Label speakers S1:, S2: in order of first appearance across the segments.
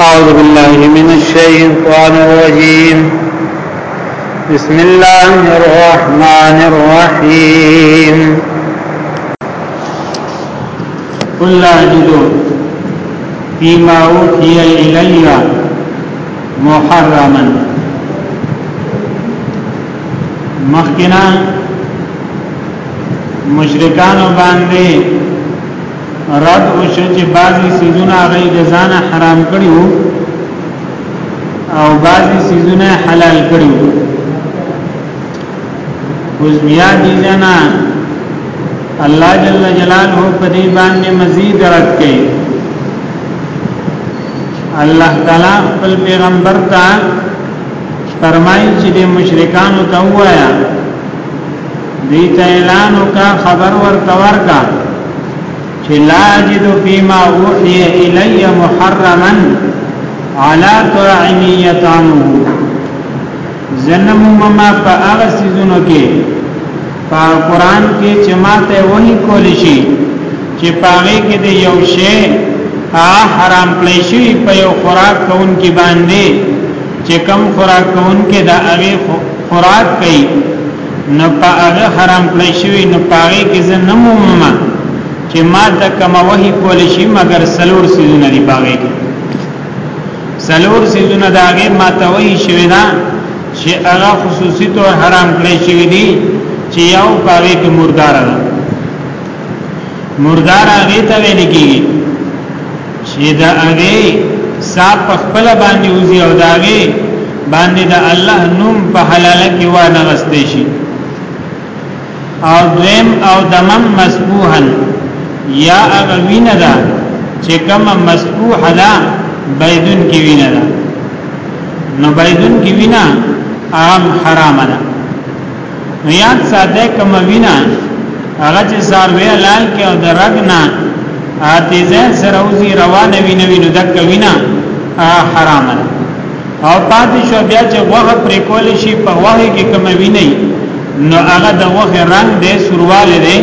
S1: أعوذ بالله من الشيطان الرجيم بسم الله الرحمن الرحيم
S2: قل لا أجد فيما أوحي إلي محرما مخکنا مشرکانو باندې رد وشو چې بعضی سیزونه هغه د ځان حرام کړیو او بعضی سیزونه حلال کړیو اوس بیا دي جنا الله جل جلاله په دې باندې مزید رد کړي الله تعالی خپل پیغمبر ته فرمایي چې د مشرکانو ته وایا دی ته اعلان وکا خبر ورته ورکا چې لا اجد فيما اوحي الي محرما على طاعم يطعمه زنم مما په هغه سيزونو کې په قران کې چې ماته وਹੀ کول شي چې پاره کې د یو شی حرام کړی شي په یو خوراک کون کې باندې چې کم خوراک کون کې د هغه خوراک کوي نو په هغه حرام کړی شوی نو پاره کې زه نه مومم چې ما ته کوم وحي کول شي مګر سلور سيزونه دی پاره کې سلور سيزونه داګه ما ته وحي شوی دا چې هغه خصوصي تور حرام کړی شوی دی چې یو پاره کې مردار ده مردار هغه ته ویل کیږي چې دا هغه صاحب په خپل باندې وزي او دا هغه باندې د الله نوم په حلال کې و نه غستې شي او دویم او دمم مسبوحن یا هغه وینه ده چې کوم مسبوح ده بيدن کې وینه ده نو بيدن کې وینه عام حرام ده نو یاد ساته کوم وینا هغه چې ساروی لال کې او درغنا اتیزه سروزی روانه وینه وینو دک وینا حرام ده او پاتې شو بیا چې وغه پرې کول شي په وغه کې کوم ویني نو هغه د وغه رنگ دی سرواله دی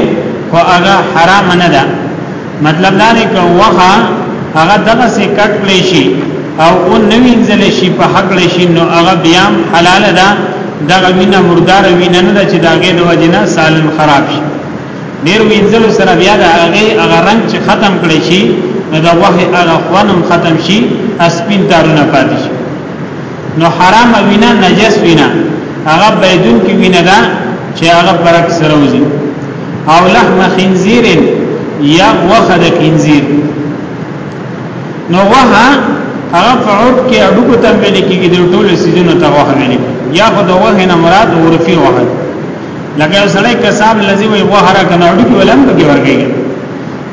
S2: خو هغه حرام نه ده مطلب دا دی که وخه هغه دغه سي کټ کړی شي او او نوی انزل شي په حق کړی شي نو هغه بیا حلال ده دغه وینه مردار وینه نه ده چې داګه د وجنه سالم خراب شي ډیر وینځل سره بیا د هغه هغه رنگ چې ختم کړی شي نو دا وه هغه خوانم ختم شي اسپین تارونه پاتې شي نو حرام وینا نجس وینا هغه بيدون کې وینا ده چې هغه پرک سره وزي او لحم خنزیر یا وخد خنزیر نو وها هغه فعود کې اډو کو تم ویل کېږي د ټولو سيزونو ته وه ویل یا خود وه نه مراد عرفي وه لکه سړی کساب لذي وي وه را کنه اډو کې ولم کې ورګي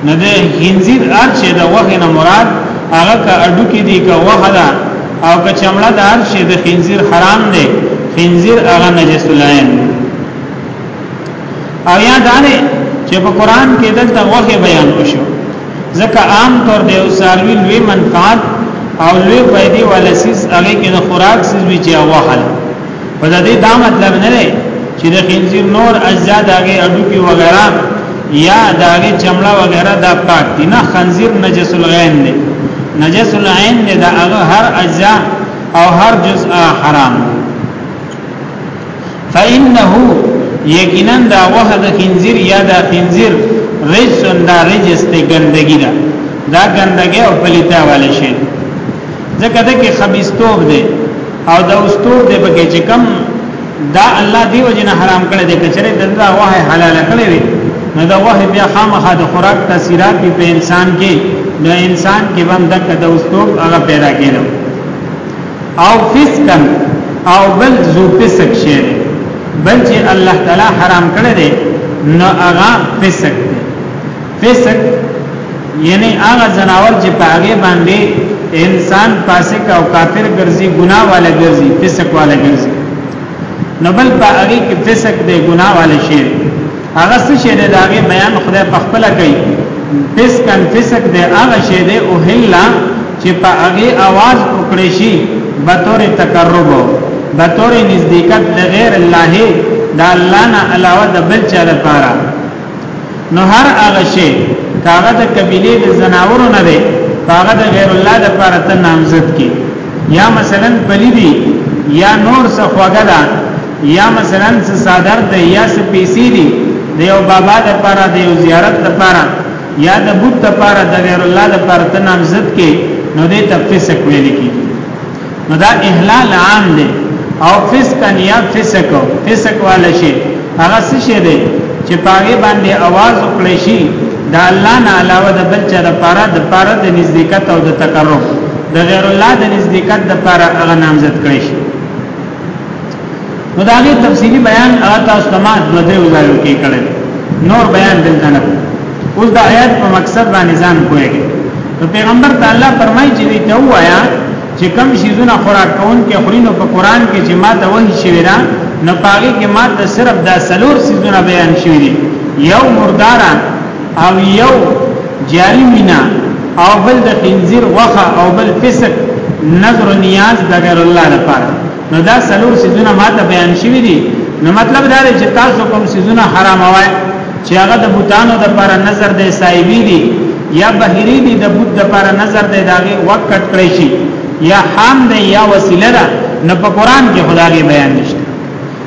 S2: نه ده خنزیر ارچه ده وخی نه مراد هغه که اډو کې دی که وخه ده او که چمړه ده ارچه ده خنزیر حرام ده خنزیر هغه نجس العین او یا دانه چې په قران کې دلته وخه بیان وشو ځکه عام طور دی او سالوی لوی منفعت او لوی فائدې ولسیس هغه کې د خوراک سیس وی چې وخه په دې دا مطلب نه دی چې د خنزیر نور اجزا دغه اډو کې وغیرہ یا دغه چمړه وغیرہ دا پاک دي نه خنزیر نجس العين دی نجس العين دی دا هغه هر اجزا او هر جزء حرام فإنه یقینا دا وحد خنزیر یا دا خنزیر رجس دا رجس ته ګندګی ده دا ګندګي او پلیتا والے شي ځکه د کې خبيستوب دی او د استوب دی پکې چې کم دا الله دی وجنه حرام کړی دی کچره دغه وه حلال کړی وي نو دا وه بیا خامخا د خوراک تاثیرات په انسان کې نو انسان کې بم دک د استوب هغه پیدا کېدو او فسکن او بل ذو فسک شی بل چې الله تعالی حرام کړی دی نو هغه فسک فسق یعنی هغه زناور چې پاغه باندې انسان فاسق او کافر ګرځي ګناه والا ګرځي فسق والا ګرځي نو بل پاغه کې فسق دی ګناه والا شی هغه څه شی دی داغه بیان خدای په خپل کوي فسقن فسق دی هغه شی دی او هلا چې پاغه आवाज وکړي شي به تور تقرب به تور نزدېکت لغیر الله دا الله نه علاوه د بل چا لپاره نو هر هغه شی کاغه د قبيله د زناورو نه دی هغه د غیر الله د لپاره ته نامزد کی یا مثلا بلیدی یا نور څه خوګه ده یا مثلا څه صادر ده یا څه پیسې دي د یو بابا د لپاره د یو زیارت د لپاره یا د بت د لپاره د غیر الله د لپاره ته نامزد کی نو دې ته فسق ویل کی نو دا احلال عام دی او فسقن یا فسق فسق والا شي هغه څه شي دی چې پاګې باندې आवाज وکړي شي دا الله نه علاوه د بل چا د پاره د پاره د نزدېکت او د تقرب د غیر الله د نزدېکت د پاره هغه نامزد کړي شي نو دا غي تفصیلی بیان هغه تاسو ته ما دوه دریو ځایو کې کړل نور بیان دلته نه اوس دا آیات په مقصد باندې ځان کویږي نو پیغمبر تعالی فرمایي چې دې ته وایا چې کم شیزونه خوراک کون کې خورینو په قران کې چې ما ته وحی شوی را نه پاګه کې ما ته صرف دا سلور سیزونه بیان شوی دي یو مردارا او یو جاری مینا او بل د خنزیر وخه او بل فسق نظر نیاز د غیر الله لپاره نو دا سلور سيزونه ماته بیان شوی دي نو مطلب دا دی چې تاسو کوم سيزونه حرام وای چې هغه د بوتانو د پر نظر د سایبی دي یا بهری دي د بوت د پر نظر د داغه وقت کړی شي یا حام دی یا وسیله ده نه په قران کې خدای بیان نشته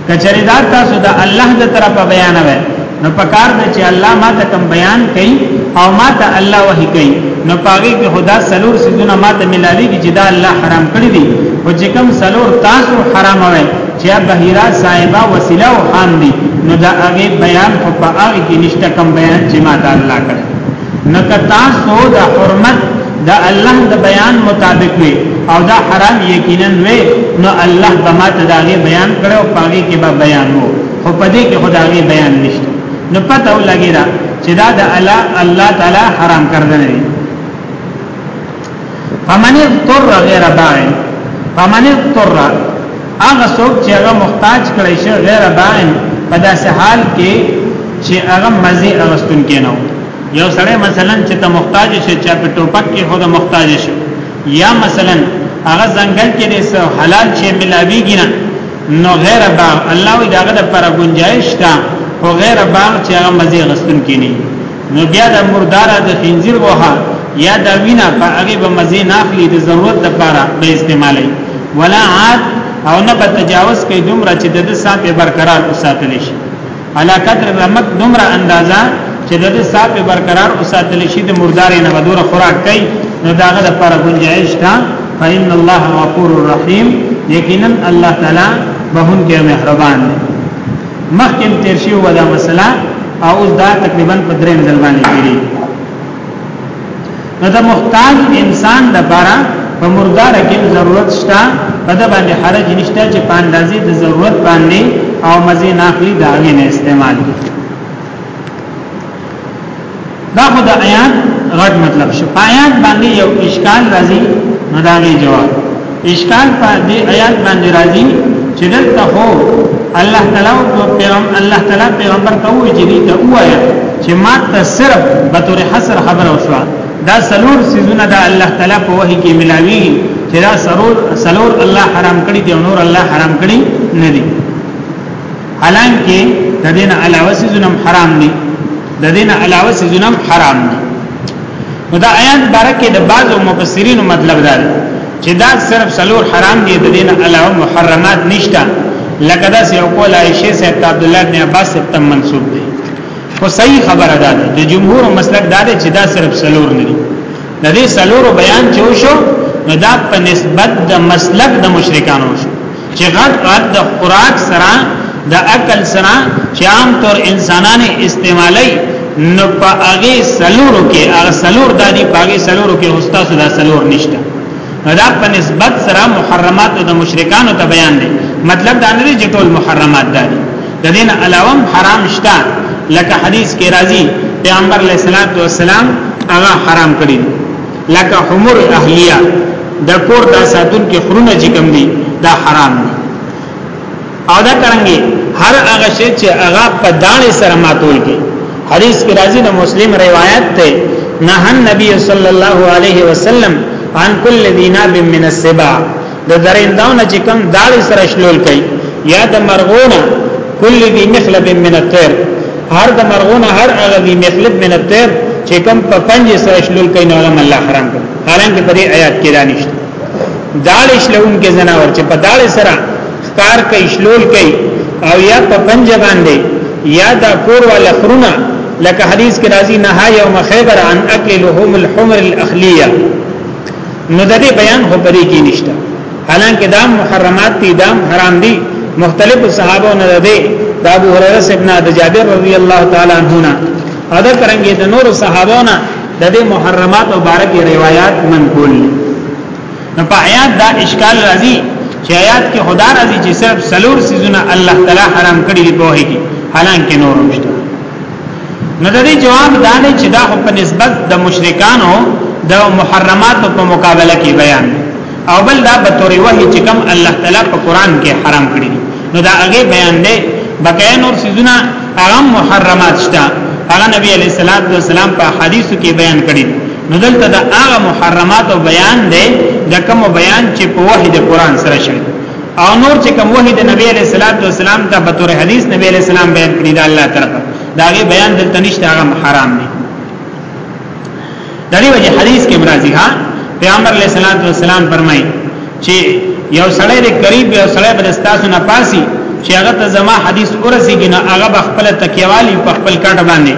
S2: کچری دا تاسو د الله د طرفه بیان وای نو پکار د چې الله ما ته کم بیان کوي او ما ته الله وحي کوي نو پاګه کې خدا سلور سيزونه ما ته ملاوي چې دا الله حرام کړی دي او چې کم سلور تاسو حرام وي چې بهيرا صاحبہ وسيله او خان دي نو دا هغه بیان خو په هغه کې نشته کم بیان چې ما ته الله کړی نو که تاسو د حرمت د الله د بیان مطابق وي او دا حرام یقینا وي نو الله به ما ته دا بیان کړو پاګه کې به بیان وو خو په دې کې خدای بیان نشته نو پته ولګی دا چې دا د الله الله تعالی حرام کړل دي فمن اضطر غیر باع فمن اضطر هغه څوک چې هغه محتاج کړي شي غیر باع په داسې حال کې چې هغه مزي اغستون کې نه یو سړی مثلا چې ته محتاج شې چې په ټوپک کې خود محتاج شې یا مثلا هغه ځنګل کې دې حلال شي ملاويږي نه نو غیر باغ الله وی داغه د پر گنجائش تا او غیر باغ چې هغه مزه غستون کینی نو بیا د مردار د خنزیر وها یا د وینا په هغه به مزه ناخلی د ضرورت لپاره به استعمالي ولا عاد او نه په تجاوز کوي دومره چې د سات برقرار وساتل شي علا قدر رمک دومره اندازه چې د صاحب برقرار او ساتل شي د مردار نه بدور خوراک کوي نو داغه د پر گنجائش تا فإن الله غفور الرحیم یقینا الله تعالی بهون کې مهربان دی مخکې تیر شي ودا مسله او اوس دا تقریبا په درې ځل باندې کیږي نو د محتاج انسان د بارا په مردار کې ضرورت شته په د باندې حرج نشته چې په اندازې د ضرورت باندې او مزه ناخلی دا غي نه استعمال دا خو د آیات غټ مطلب شو آیات باندې یو اشکال راځي نو دا غي جواب اشکال په دې آیات باندې راځي چې دلته هو الله تعالی او پیغمبر الله تعالی پیغمبر ته وایي چې دې ته وایا چې ما ته صرف به تور حصر خبر او شو دا سلور سيزونه دا الله تعالی په وحي کې ملاوي چې دا سرور سلور الله حرام کړی دی نور الله حرام کړی نه دی حالانکه د دین علاوه سيزونه حرام دي د دین علاوه سيزونه حرام دي نو دا آیات بارکه د بعض مفسرین مطلب دا دی چې دا صرف سلور حرام دي د دین علاوه محرمات نشته لکه دا سې قول عائشه صاحب عبد الله بن عباس تم منسوب دي خو صحیح خبره ده د جمهور مسلک دا دی چې دا صرف سلور نه دي د دې سلور بیان چې وشو نو دا په نسبت د مسلک د مشرکانو شو چې غټ غټ د خوراک سره د عقل سره چې عام طور انسانان استعمالي نو په هغه سلورو کې هغه سلور د دې په هغه سلورو کې استاد دا سلور نشته دا په نسبت سره محرمات د مشرکانو ته بیان دي مطلب دا نه چې ټول محرمات دي د دین علاوه حرام شته لکه حدیث کې راځي پیغمبر علیه السلام هغه حرام کړی لکه حمر اهلیه د کور د ساتون کې خرونه چې کم دي دا حرام دي او دا کرانګي هر هغه شی چې هغه په دانې سره ماتول کې حدیث کې راځي د مسلم روایت ته نه نبی صلی الله علیه وسلم عن کل دیناب من السبع د درندونه چې کوم دال سره شلول کوي یا د مرغونه کل ذی مخلب من الطير هر د مرغونه هر هغه ذی مخلب من الطير چې کوم په پنځه سره شلول کوي نو هغه الله حرام کړ حالانکه په دې آیات کې دا نشته دال شلون کې زناور چې په دال سره ښکار کوي شلول کوي او یا په پنځه باندې یا د کور ولا خرونه لکه حدیث کې راځي نهایه او مخیبر عن اکل لحوم الحمر الاخلیه نو د دې بیان خو پرې کې نشته حالانکه دا محرمات دي دا حرام دي مختلف صحابه نه ده د ابو هريره سيدنا د جابر رضی الله تعالی عنہ نه ادا کرانګي د نور صحابه نه د دې محرمات او بارکه روایت منقول نو په آیات دا اشکال راځي چې آیات کې خدا راځي چې صرف سلور سيزونه الله تعالی حرام کړی دی په هیږي حالانکه نور مشته نو د دې جواب دا دی چې دا په نسبت د مشرکانو د محرمات په مقابله کې بیان او بل دا به تورې وحي چې کوم الله تعالی په قران کې حرام کړی نو دا هغه بیان دی بقای نور سيزونه هغه محرمات شته هغه نبی علیہ الصلوۃ والسلام په حدیثو کې بیان کړی نو دلته دا هغه محرمات او بیان دی دا کوم بیان چې په وحي د قران سره شوی او نور چې کوم وحی د نبی علیہ الصلوۃ والسلام ته په تور حدیث نبی علیہ السلام بیان کړی دا الله طرف دا غي بیان دلته نشته هغه حرام دی دغه وجه حدیث کې مرضی ها پیغمبر علیہ الصلوۃ والسلام فرمایي چې یو سړی د قریب یو سړی بل استاسو نه پاسي چې هغه ته زما حدیث ورسیږي نه هغه خپل تکیوالی په خپل کټ باندې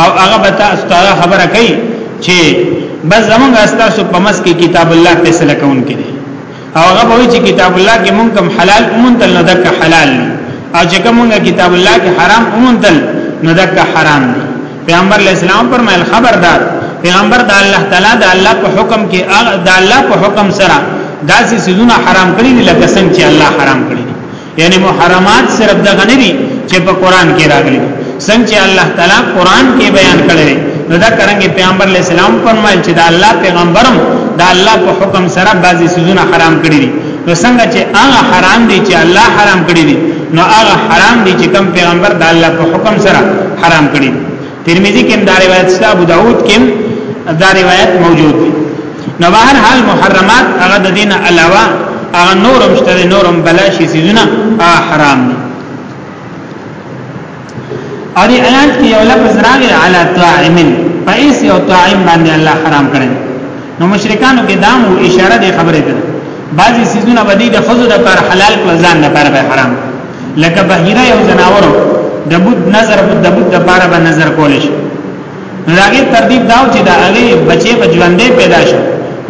S2: او هغه به تاسو ته خبره کوي چې بس زمونږ استاسو په مس کې کتاب الله فیصله کوونکی دی او هغه به چې کتاب الله کې مونږ کوم حلال مونتل نو دک حلال دی او چې کوم مونږ کتاب الله کې حرام مونتل نو دک حرام دی پیغمبر اسلام فرمایل خبردار پیغمبر د الله تعالی د الله په حکم کې د الله په حکم سره داسې سيزونه حرام کړی دي لکه څنګه چې الله حرام کړی یعنی محرمات صرف دغه نه دي چې په قران کې راغلي څنګه الله تعالی قران کې بیان کړی نو دا کرانګي پیغمبر علی السلام فرمایل چې دا الله پیغمبرم دا الله په حکم سره بعضی سيزونه حرام کړی دي نو څنګه چې هغه حرام دي چې الله حرام کړی دي نو هغه حرام دي چې کوم پیغمبر دا الله په حکم سره حرام کړی دي ترمذی کې دا روایت شته ابو داود کې دا روایت موجود دی نو بهر حال محرمات هغه د دین علاوه هغه نورم شته نورم بلاشي سيزونه حرام دي او دې آیات کې یو لفظ راغی علی طاعمن پیس یو طاعم باندې الله حرام کړی نو مشرکانو کې دام او اشاره دې خبره ده بعضی سيزونه بدی د خزو د پر حلال کړ ځان نه پر حرام کړ لکه بهیره یو جناور د بود نظر د بود د پاره به نظر کول شي نو هغه ترتیب داو چې دا هغه بچي په ژوندې پیدا شي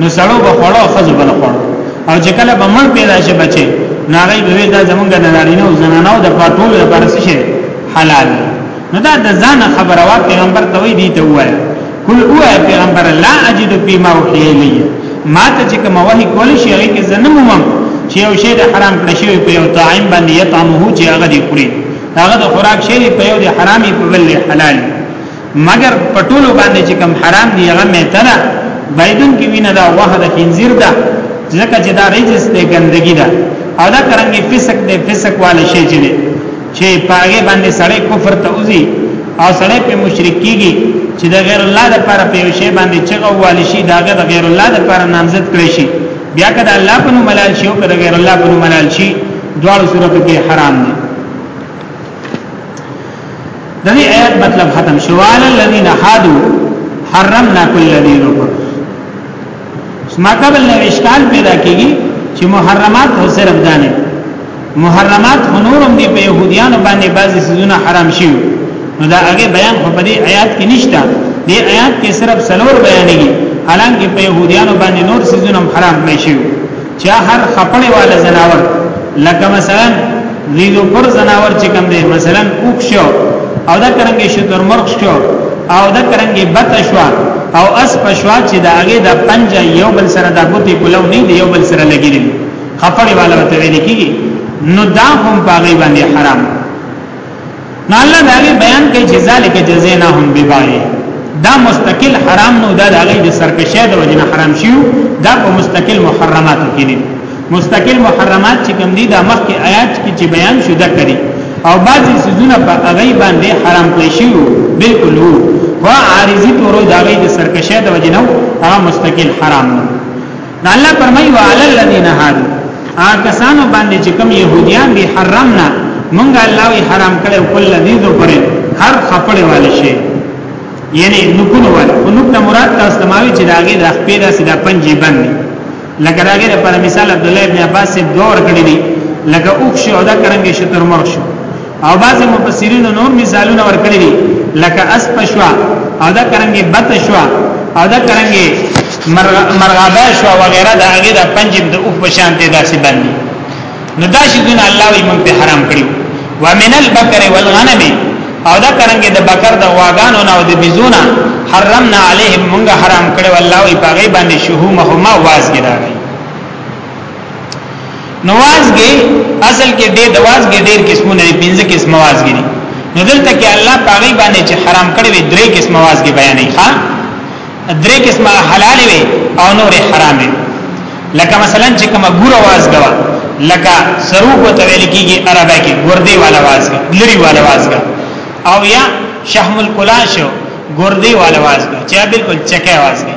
S2: نو سړو به خړو خزو بل خړو او چې کله به مړ پیدا شي بچي نو هغه به دا زمونږ نه لارینه او زنانو د پټول لپاره شي حلال نو دا د ځان خبره وا پیغمبر ته وی دی ته وایي قل او پیغمبر لا اجد فيما وحي الي ما ته چې کوم وحي کول شي هغه کې زنه مومم چې یو شی د حرام کړی شوی په یو طاعم باندې یطعمه چې هغه دی خوري هغه د خوراک شی په یو د حرامي په بل حلال مگر پټولو باندې چې کوم حرام دی هغه مې تنه بایدن کې وینه دا وه د خنزیر ده ځکه چې دا رجس دی ګندګي ده او دا کرانګي فسق دی فسق والے شی چې چې پاګې باندې سړی کفر ته وځي او سړی په مشرک کیږي چې د غیر الله لپاره په یو شی باندې چغه والی شي دا د غیر الله لپاره نامزد کړی شي بیا کله الله په نوم ملال شي او کله غیر الله په نوم ملال شي دواړو صورتو کې حرام دي د دې آیات مطلب ختم شوال الذين حادو حرمنا كل ذي ظفر ماته بل نو اشکال پیدا کیږي چې محرمات هو صرف دانه محرمات هنورم دی په يهوديانو باندې بعضي سيزونه حرام شي نو دا هغه بیان خو په دې آیات کې نشته دې آیات کې صرف سلور بیانېږي حالانکه په يهوديانو باندې نور سيزونه حرام کړی شي چا هر خپړې والا زناور لکه مثلا زیدو پر زناور چې کوم دی مثلا اوک شو او دا کرنګي شتر مرغ شو او دا کرنګي بت شو او اس پښوا چې دا هغه د پنجه یو بل سره د بوتي کولو نه دی یو بل سره لګیدل خپړې والا ته ویل کیږي نو دا هم پاغي باندې حرام نو الله دا غي بیان کوي چې ذالک جزیناهم ببای دا مستقل حرام نو دا د غي د سرکشه د وجنه حرام شیو دا په مستقل محرمات کې نه مستقل محرمات چې کوم دي دا مخکې آیات کې چې بیان شو دا کړي او بعضی سيزونه په غي باندې حرام کړی شیو بالکل وو وا عارضی تورو دا غي د سرکشه د وجنه هغه مستقل حرام نو نو الله فرمایي وعلى الذين هادو آکسانو باندې چې کوم يهوديان دي حرمنا مونږه الله وی حرام کړو کل ذی ذکر هر خپل والے شي یعنی نکونه وال او نکته مراد تاسو تماوی چې داګه د خپل داسې د پنځه باندې لکه داګه په مثال عبد الله ابن عباس سے دور کړی دی لکه اوښ او دا کرنګ شتر مرشو او بعضی مفسرین نور مثالونه ورکړي دي لکه اسب شوا او دا کرنګي بت شوا او دا کرنګي مرغابه شوا وغیرہ دا هغه د پنجم د اوف بشان ته داسې باندې نو دا شي دین الله وي موږ ته حرام کړی و من البقر والغنم او دا کرنګي د بکر د واغانو نه او د بيزونه حرمنا عليهم موږ حرام کړو الله وي پاغي باندې شهو مهما واز ګرځي نو وازګي اصل کې ډېر د وازګي ډېر قسمونه دي پنځه قسم وازګي دي نو دلته کې الله پاغي باندې چې حرام کړی وي درې قسم وازګي بیانې ښا درې قسم حلال وي او نور حرام وي لکه مثلا چې کومه ګوره وازګه وا لکه سرو کو ته ویل کیږي عربی کې ګردې والا وازګه لری والا وازګه او یا شحم الکلاش ګردې والا وازګه چې بالکل چکه وازګه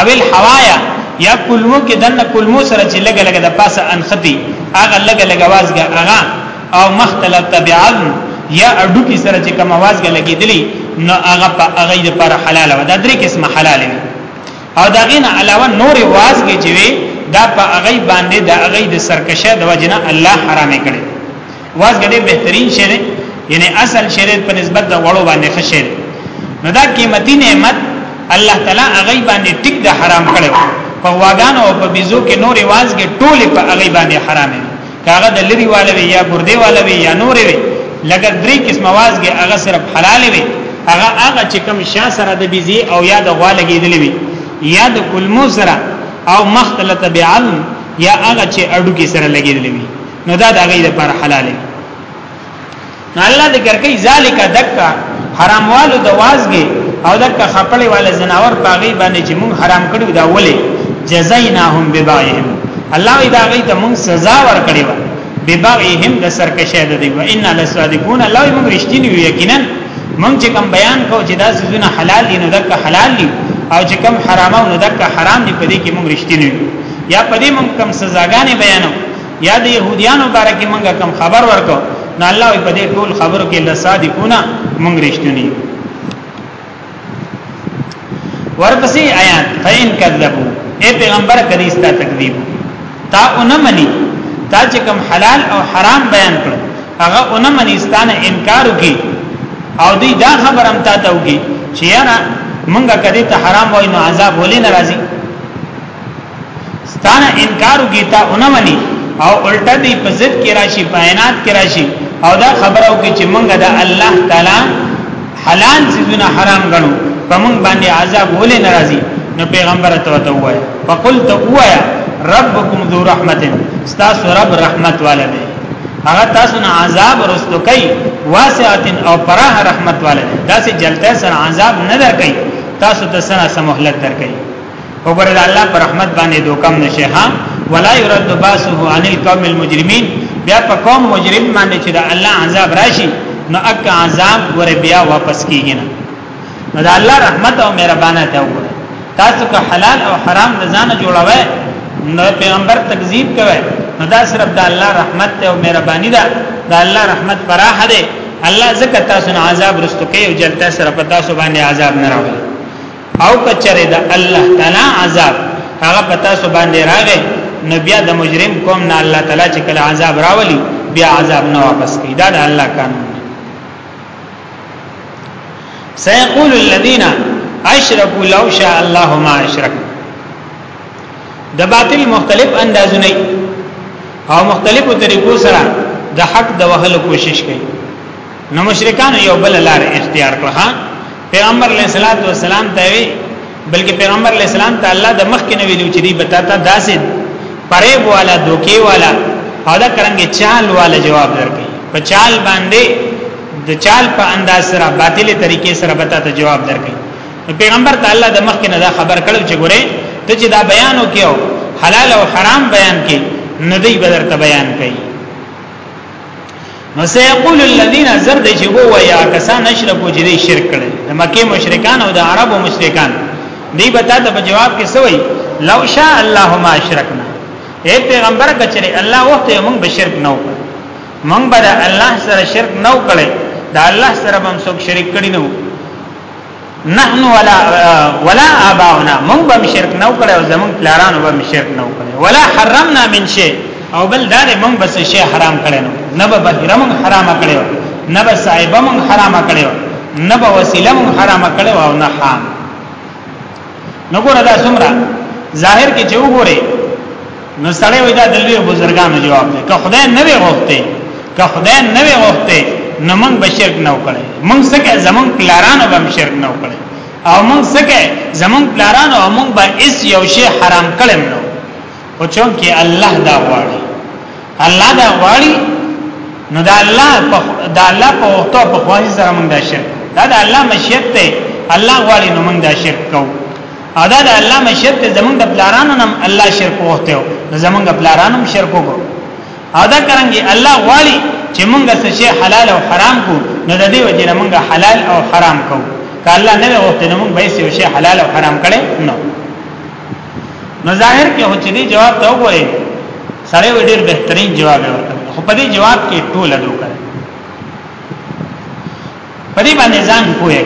S2: اویل حوایا یا کلمو کې دنه کلمو سره چې لګ لګ د پاسه انختی هغه لګ لګ وازګه هغه او مختلط تبعض یا اډو کې سره چې کوم وازګه لګیدلی نو هغه په هغه د پر حلال و دا درې قسمه حلال وي او دا غینه علاوه نور وازګه چې وي دا په هغه باندې د هغه د سرکشه د وجنه الله حرام کړي واز ګډه بهترین شی دی یعنی اصل شریعت په نسبت د وړو باندې خشه دی نو دا قیمتي نعمت الله تعالی هغه باندې ټیک د حرام کړو په واګانو او په بيزو کې نور واز کې ټول په هغه باندې حرام دی کاغه د لری والے وی یا ګردې والے وی یا نور وی لکه درې قسم واز کې هغه صرف حلال وی هغه هغه چې کوم شا سره د بيزي او یا د غوا لګیدلې وی یا د کلمو سره او مختلطه بعلم یا هغه چې اډو کې سره لګیدلې وی نو دا د غیر پر حلال نه الله ذکر کوي ذالک دکا حراموالو د وازګي او دکا خپلې والے زناور پاغي باندې چې مون حرام کړو دا ولې جزایناهم ببایهم الله دا غي ته مون سزا ور کړی و ببایهم د سرکشه د دی و ان لسوادکون الله مون رښتینی یقینا مون چې کوم بیان کو چې دا سونه حلال دي نو دکا حلال دي او چې کوم حرامه نو دکا حرام دي په دې کې مون رښتینی یا په دې مون کوم سزاګانې بیانو یا د يهوديانو باره کې مونږه کم خبر ورکو نو الله په دې ټول خبرو کې لصادقونه مونږ رښتونی ورپسې آیات فین کذبوا اے پیغمبر کدی ستا تکذیب تا اونمنی تا چې کوم حلال او حرام بیان کړ هغه اونمنی ستانه انکار وکي او دی دا خبرم تا ته وکي چې یاره مونږه کدی ته حرام وای نو عذاب ولې ناراضي ستانه انکار وکي تا اونه مني او الټه دی په ضد کې راشي پاینات کې راشي او دا خبره وکي چې مونږ د الله تعالی حلال سيزونه حرام غنو په مونږ باندې عذاب ولې ناراضي نو پیغمبر ته وته وای فقل تو وای ربکم ذو رحمت تاسو رب رحمت والده هغه تاسو نه عذاب ورستو کوي واسعه او پراه رحمت والده دا سه جلته سره عذاب نه در کوي تاسو ته سره سمحلت در کوي وګوره د الله پر رحمت باندې دوکم نشي ها ولا يرد باسه عن القوم المجرمين بیا په قوم مجرم باندې چې د الله عذاب راشي نو اک عذاب ور بیا واپس کیږي نه نو د الله رحمت او مهربانه ته وګوره تاسو که حلال او حرام رضانه جوړوي نو پیغمبر تکذیب کوي نو دا صرف د الله رحمت او مهرباني ده د الله رحمت پراخ ده الله زکه تاسو نه عذاب رستو کوي او جلتا سره پتا سو باندې عذاب نه راوړي او کچره د الله تعالی عذاب هغه پتا سو باندې راغې نو بیا د مجرم قوم نه الله تعالی چې کله عذاب راولي بیا عذاب نه واپس کوي دا د الله قانون سيقول الذين اشركوا لو شاء الله ما اشرك د باطل مختلف اندازونه او مختلفو طریقو سره د حق د وهلو کوشش کوي نو مشرکان یو بل لار اختیار کړه پیغمبر علیہ الصلوۃ والسلام ته وی بلکې پیغمبر علیہ السلام ته الله د مخ کې نو ویلو چې دی بتا ته داسې پرېب والا دوکي والا او دا کرانګي چال والا جواب درکې په چال باندې د چال په انداز سره باطلې طریقې سره بتا ته جواب درکې پیغمبر ته الله د مخ کې نه دا خبر کړو چې ګوره ته چې دا بیان وکيو حلال او حرام بیان کې ندی بدر ته بیان کوي نو سيقول الذين زرد چې وو ويا کسان اشرکو چې دې شرک کړي د مکه مشرکان او د عربو مشرکان دی به تا ته جواب کې سوې لو شاء الله ما اشرکنا اے پیغمبر کچره الله وخت موږ به شرک نه وکړ موږ به الله سره شرک نه وکړي دا الله سره هم څوک شریک کړي نه وکړي نحن ولا ولا اباؤنا مون به شرک نو کړو زمون پلارانو به شرک نو کړو ولا حرمنا من شي او بل دا مون بس شي حرام کړو نه به بهره مون حرام کړو نه به صاحب مون حرام کړو نه به وسیله مون حرام کړو او نه حام نو ګوره دا څومره ظاهر کې چې وګوره نو سړی وای دا د لوی بزرګانو جواب دی که خدای نه وي غوښته که خدای نه وي غوښته نو موږ به شرک نه وکړي موږ څنګه زمون پلارانو به شرک نه وکړي او موږ څنګه زمون پلارانو او موږ به اس یو شی حرام کړم نو او چونکه الله دا غواړي الله دا غواړي نو دا الله په دا الله په اوتو په خواني سره موږ دا شرک دا دا الله مشیت ته الله غواړي نو موږ دا شرک کو او دا دا الله مشیت ته زمونږ د پلارانو نم الله شرک وخته نو زمونږ د پلارانو هم شرک وکړو او دا کرانګي الله غواړي چې موږ څه شی حلال او حرام کو نو د دې وجه نه موږ حلال او حرام کو که الله نه وخته نو موږ به څه شی حلال او حرام کړي نو نو ظاهر کې هو چې دی جواب ته وګوري سړی وی ډیر بهترین جواب ورکړ خو په دې جواب کې ټوله دوکه په دې باندې ځان کوی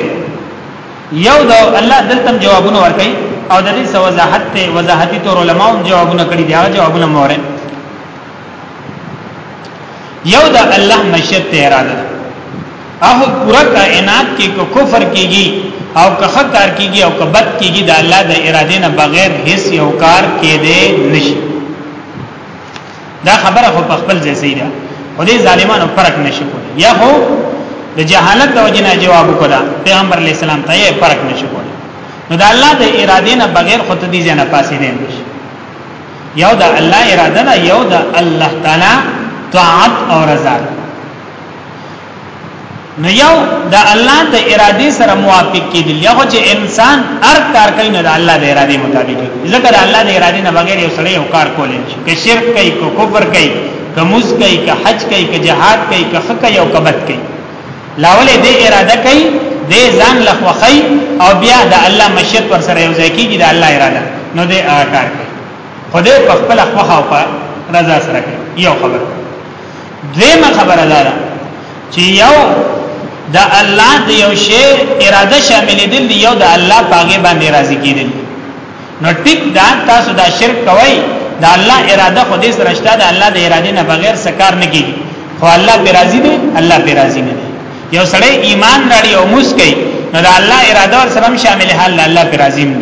S2: یو دا الله دلته جوابونه ورکړي او د دې سو وضاحت ته وضاحتي تور علماو جوابونه کړي دا جوابونه مورن یو د الله مشیت ته اراده ده اهو پورا کائنات کې کو کفر کیږي او که خکار کیږي او که بد کیږي د الله د اراده نه بغیر هیڅ یو کار کېده نشي دا خبره خو په خپل ځای صحیح ده خو دې ظالمانو فرق نشي کولی یا خو د جهالت د وجنه جواب وکړه پیغمبر علی السلام ته یې فرق نشي کولی نو د الله د اراده نه بغیر خود دې نه پاسې نه نشي یو د الله اراده ده یو د الله تعالی طاعت او رضا نو یو د الله د ارادي سره موافق کیدل یا چې انسان هر کار کوي نو د الله د ارادي مطابق ځکه د الله د ارادي نه بغیر یو سړی یو کار کولی شي که شرک کوي که کفر کوي که موز کوي که حج کوي که جهاد کوي که خکه یو کبد کوي لاولې دې اراده کوي دې ځان لخوخی او بیا د الله مشیت پر سره یو ځای کیږي د الله اراده نو دې کار کوي خدای په خپل خوخه او په رضا سره کوي یو خبر دیمه خبره ده چې یو د الله د یو شی اراده شامل دي یو د الله پاګه باندې راضي کیدل نو ټیک دا تاسو دا شرک کوي دا الله اراده خو دې سره شته دا الله د ارادې نه بغیر سکار نه کیږي خو الله پر راضي دی الله پر راضي نه دی یو سړی ایمان راړي او مسکي نو دا الله اراده ور سره شامل حال الله پر راضي نه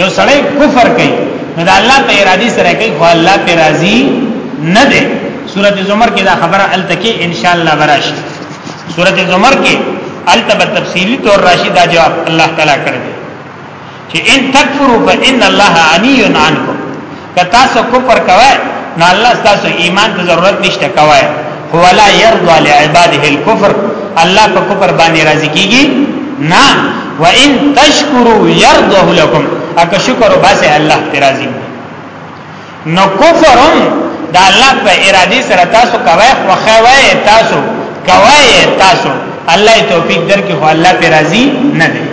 S2: یو سړی کفر کوي نو دا الله په ارادي سره کوي خو الله پر راضي نه دی سورته زمر کې دا خبره التکی ان شاء الله براش سورته زمر کې التب تفصیلی طور راشي دا جواب الله تعالی کړی چې ان تکفروا فإن الله غني عنكم که تاسو کفر کوئ نو الله تاسو ایمان ته ضرورت نشته کوي هو لا يرضى لعباده الكفر الله په کفر باندې راضي کیږي نه وان تشکروا يرضه لكم اګه شکر وباسه الله ته راضي نو کفر دا الله په ارادي سره تاسو کوي خو خوي تاسو کوي تاسو الله توفیق درکې خو الله په راضي نه دی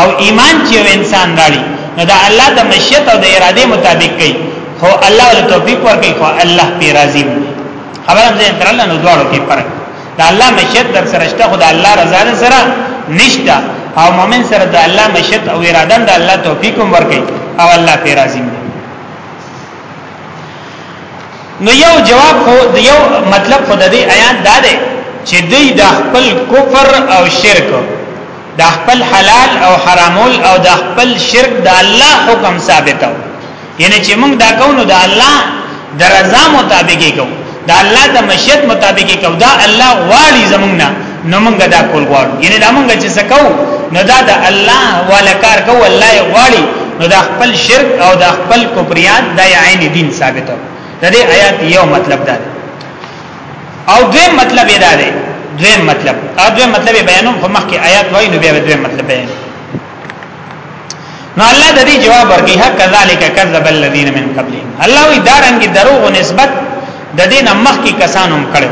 S2: او ایمان چې یو انسان راړي نو دا الله د مشیت او د اراده مطابق کوي خو الله ول توفیق ورکړي خو الله پی راضي وي خبره زه درل نو دواړو کې فرق دا الله مشیت در سره شته خو دا الله رضا در سره نشته او مؤمن سره دا الله مشیت او اراده دا الله توفیق هم ورکړي او الله پی راضي وي نو یو جواب خو د یو مطلب خو د دې آیات دا دی چې دوی د خپل کفر او شرک دا خپل حلال او حرامول او دا خپل شرک د الله حکم ثابتو یعنی چې موږ دا کوو نو د الله د رضا مطابق کوو د الله د مشیت مطابق کوو دا الله غواړي زمونږ نه نو موږ دا کول غواړو یعنی دا موږ چې څه کوو نو دا د الله ولا کار کوو الله یې غواړي نو دا خپل شرک او دا خپل کفریات د عین دین ثابتو د دې آیات یو مطلب دا دی او دویم مطلب یې دا دی دویم مطلب ا دویم مطلب بیانوم خو مخکې آیات وایي نو بیا دویم مطلب بیان
S1: نو الله د دې جواب ورکړي حق ذالک کذب الذین من قبلهم الله وی دارنګ دروغ نسبت د دې نمخ کې کسانو کړو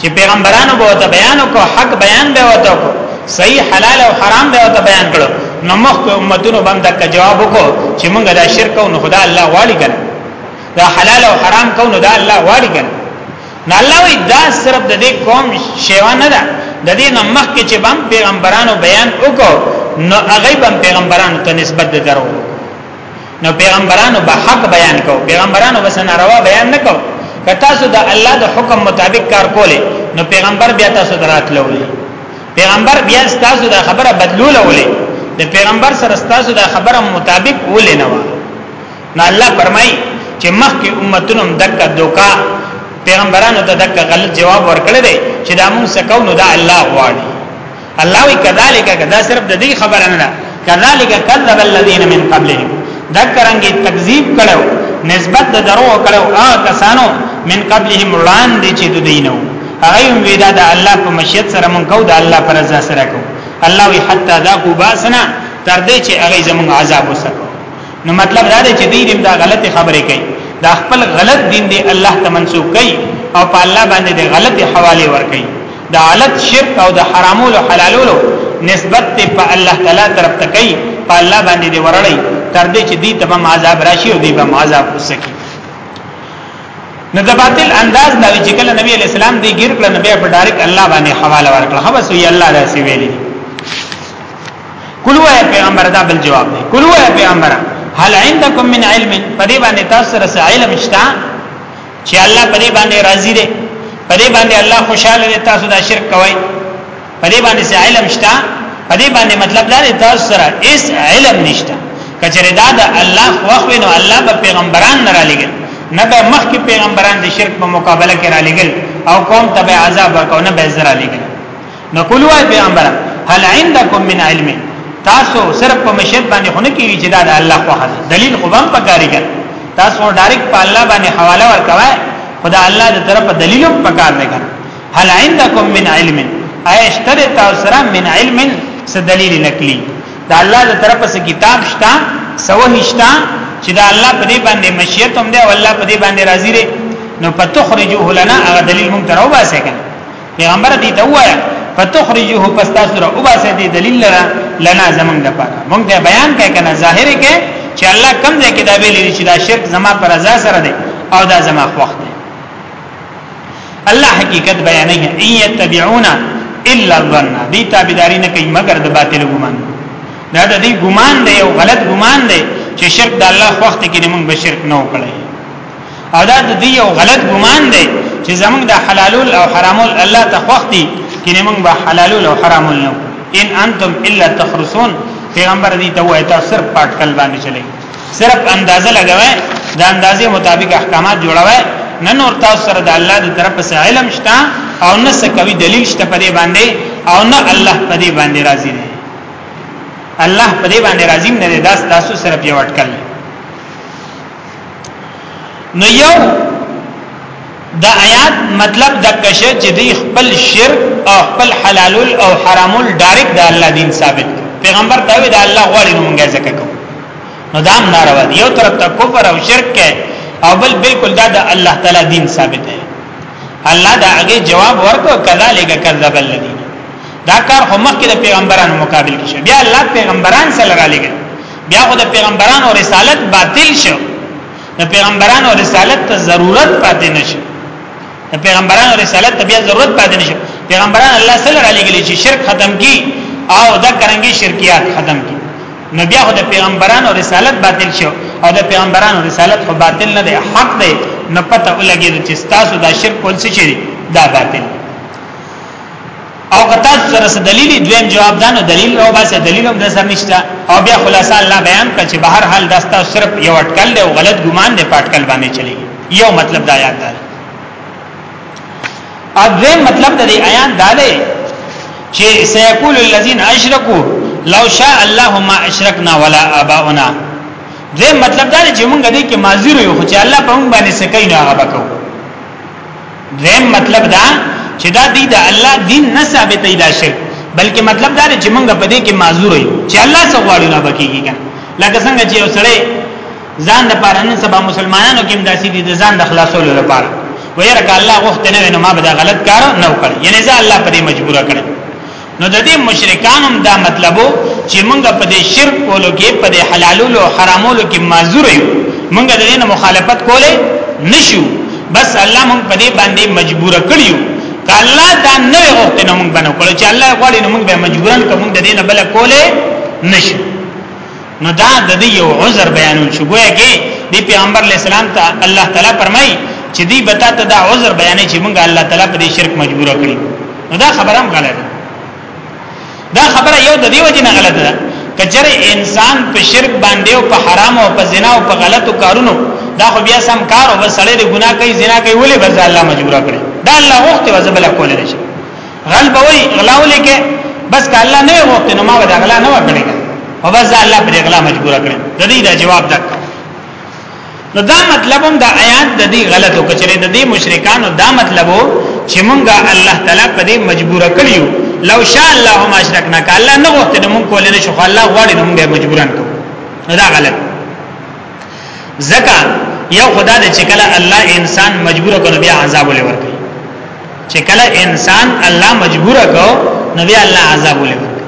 S1: چې پیغمبرانو به ته بیان کو حق بیان به وته کو صحیح حلال او حرام به ته بیان کړو نو مخ امتونو باندې کا جواب وکړو چې موږ دا شرک او نو خدا الله غواړي کړو دا حلال او حرام کو نو دا الله واړي کنه نو الله وی دا صرف د دې قوم شیوا نه ده د دې نه مخکې چې بم پیغمبرانو بیان وکړو نو هغه بم پیغمبرانو ته نسبت درو نو پیغمبرانو به حق بیان کو پیغمبرانو بس ناروا بیان نه کو که تاسو د الله د حکم مطابق کار کولې نو پیغمبر بیا تاسو دراتلولې پیغمبر بیا تاسو د خبره بدلولولې د پیغمبر سره تاسو د خبره مطابق ولې نه و نو الله فرمای چې مخکې امتونو دک دوکا پیغمبرانو ته دک غلط جواب ورکړی دی چې دا موږ سکو نو دا الله غواړي الله وی کذالک کذا صرف د دې خبره نه ده کذالک کذب الذین من قبلهم ذکرانګي تکذیب کړو نسبت د درو کړو آ کسانو من قبلهم وړاندې چې د دینو هغه هم ویدا د الله په مشیت سره مونږ کو د الله پر رضا سره کو الله وی حتا ذاقوا باسنا تر دې چې هغه زموږ عذاب وسکو نو مطلب دا دی چې دوی دې دا غلطه خبره کوي دا خپل غلط دین دی الله ته منسوب کوي او په الله باندې د غلطي حواله ور کوي دا غلط شرک او د حرامو او حلالو نسبت ته په الله تعالی طرف ته کوي په الله باندې دی ورړی تر دې چې دې تمام عذاب راشي او دې به عذاب وسکي نو د باطل انداز دا چې کله نبی علی السلام دی ګیر کړ نبی په ډایرک الله باندې حواله ورکړه خو بس وی الله دا سی ویلی کلو اے پیغمبر دا بل جواب دی کلو اے پیغمبر هل عندكم من علم پدې باندې تاسو سره علم شته چې الله پدې باندې راضي دی پدې باندې الله خوشاله دی تاسو دا شرک کوئ پدې باندې سره علم شته پدې باندې مطلب دا دی تاسو سره اس علم نشته کچره دا د الله خوښوي نو الله به پیغمبران نه را لګل نه به مخکې پیغمبران د شرک په مقابله کې را لګل او قوم ته به عذاب ورکو نه به زرا لګل نقول وای پیغمبر هل عندکم من علم تاسو صرف په مشهد باندې خونه کیږي چې دا د الله خو حاضر دلیل خو هم پکاري ګر تاسو ډایرک په الله باندې حواله ورکوي خدا الله دې طرف دلیل هم پکار نه ګر هل عندکم من علم ایشتر تاسو سره من علم څه دلیل نقلی دا الله دې طرف څه کتاب شته سوه شته چې دا الله په دې باندې مشیت هم دی او الله په دې باندې راضی دی نو پتخرجوه لنا هغه دلیل مونږ تراو باسه کنه پیغمبر دې ته وایا فتخرجوه پس تاسو را وباسه دې دلیل لرا لنا زمنګ د پاره مونږ ته بیان کړه کنه ظاهر کې چې الله کم ځای کې دا ویل دي چې دا شرک زما پر رضا سره دی او دا زما خوښ دی الله حقیقت بیان نه ای یتبعون الا الظن دې تابعداري نه کوي مگر د باطل ګمان دا د دې ګمان دی او غلط ګمان دی چې شرک د الله خوښ کې موږ به شرک نه وکړي او دا د دې یو غلط ګمان دی چې زمونږ د حلالول او حرامول الله ته خوښ دي کینه مونږ به حلالول او حرامول نه ان انتم الا تخرسون پیغمبر دې ته وایي تاسو صرف پټکل باندې چلی صرف اندازه لګوي د اندازې مطابق احکامات جوړوي نه نور تاسو سره د الله دی طرف څخه علم شته او نه څه کوي دلیل شته په دې باندې او نه الله په دې باندې راضي دی الله په دې باندې راضي نه دی دا تاسو صرف یو اٹکل دی نو یو د آیات مطلب د کشه چې دی خپل شرک او خپل حلال او حرام ډایرک د الله دین ثابت پیغمبر ته وی د الله غوړي نو مونږه زکه کو نو دا ناروا دی یو طرف ته کفر او شرک کې او بل بالکل دا د الله تعالی دین ثابت دی الله دا هغه جواب ورکړ کذالک کذب الذین دا کار خو مخکې د پیغمبرانو مقابل کې شو بیا الله پیغمبران سره را لګل بیا خو د پیغمبرانو رسالت باطل شو د پیغمبرانو رسالت ته ضرورت پاتې نشو د پیغمبرانو رسالت ته بیا ضرورت پاتې نشو پیغمبران الله صلی الله علیه وسلم چې شرک ختم کی او دا کرنګي شرکیات ختم کی نو بیا خو د پیغمبرانو رسالت باطل شو او د پیغمبرانو رسالت خو باطل نه دی حق دی نه پته ولګي چې تاسو دا شرک کول څه چي دا باطل او که تاسو سره څه دلیل دویم جواب دانو دلیل او باسه دلیل هم د سر نشته او بیا خلاصه الله بیان کړ چې بهر حال داستا صرف یو اٹکل دی او غلط ګمان دی پټکل باندې چلی یو مطلب دا یاد ده اذن مطلب د دې آیات دا دی چې سيقول الذين اشركوا لو شاء الله ما اشركنا ولا اباؤنا دې مطلب دا دی چې موږ دې کې معذور یو چې الله په موږ باندې سکه نه هغه وکړو دویم مطلب دا چې دا دی د الله دین نه ثابتې دا شرک بلکې مطلب دا دی چې موږ په دې کې معذور یو چې الله څخه غواړي نه بکیږي کنه لکه څنګه چې یو سړی ځان د پاره نن سبا مسلمانانو کې مداسي دي د ځان د خلاصولو لپاره ویره ک الله غوښتنه نه ما به دا غلط کار نه وکړ یعنی ځا الله په دې مجبور کړ نو د دې مشرکان هم دا مطلبو چې موږ په دې شرک کولو کې په دې حلالولو او حرامولو کې معذور یو موږ د دې مخالفت کولای نشو بس الله موږ په دې باندې مجبور کړیو کله دا نه وخت نه موږ باندې کول چې الله غواړي نو موږ به مجبورن کوم د دې نه بل کولای نشو نو دا د دې یو عذر بیانول شو ګویا کې د پیغمبر علی السلام ته الله تعالی فرمایي چې دی بتا ته دا عذر بیانې چې موږ الله تعالی په دې شرک مجبور کړی نو دا خبره هم غلطه دا خبره یو د دې وجه نه غلطه ده کچره انسان په شرک باندې او په حرام او په زنا او په غلطو کارونو دا خو بیا سم کار او سړی د ګناه کوي زنا کوي ولې بز الله مجبور کړی دا الله وخت وځبل کول نه شي غل به وي غلا ولیکه بس که الله نه غوښته نو ما به غلا نه وکړي او بس الله پر غلا مجبور کړ د دې دا جواب دک نو دا مطلب هم دا آیات د دې غلطو کچره د دې مشرکانو دا مطلب چې مونږه الله تعالی په دې مجبور کړیو لو شاء الله ما اشرکنا ک الله نه غوښته نو مونږ کولای نشو الله غواړي نو مونږه مجبوران کو دا غلط زکه یو خدا د چې کله الله انسان مجبور کړو بیا عذاب ولې ورکړي چې کله انسان الله مجبور کړو نو بیا الله عذاب ولې ورکړي